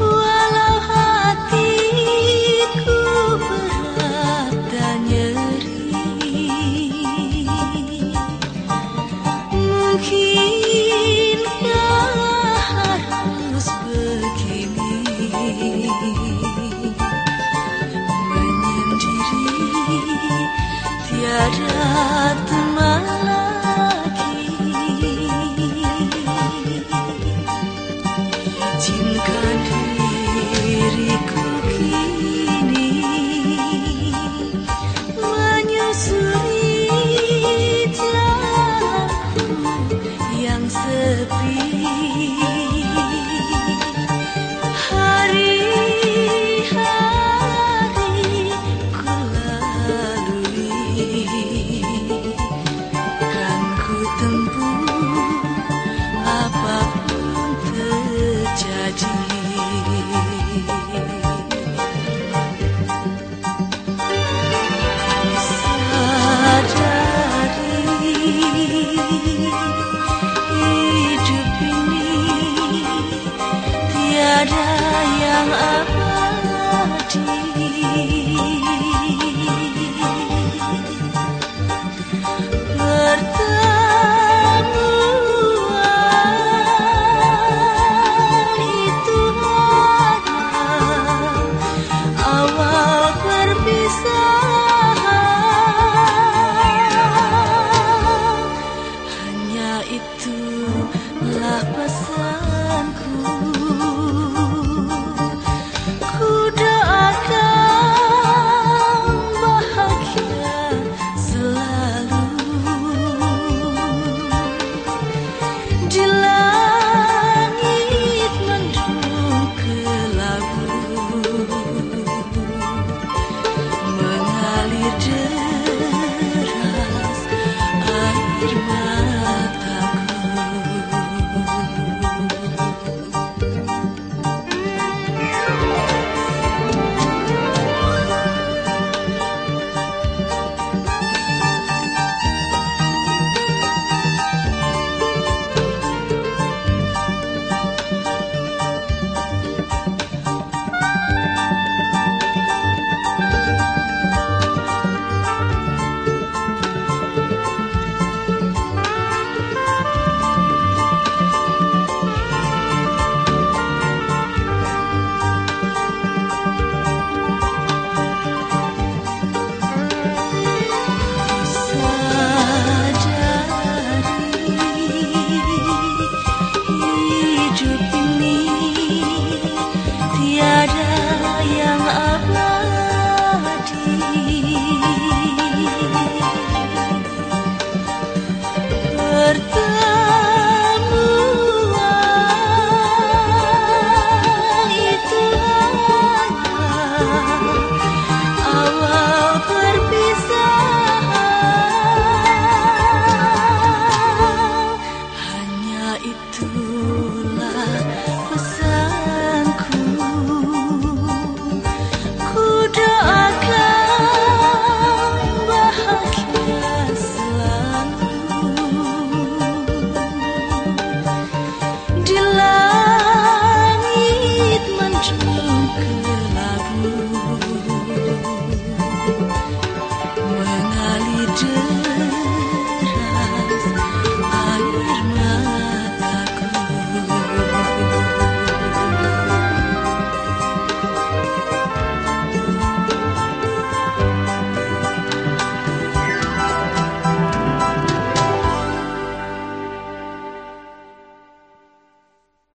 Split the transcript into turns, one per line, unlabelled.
Walau hatiku berat dan nyeri mungkin Mungkinkah harus begini Menyendiri tiada awal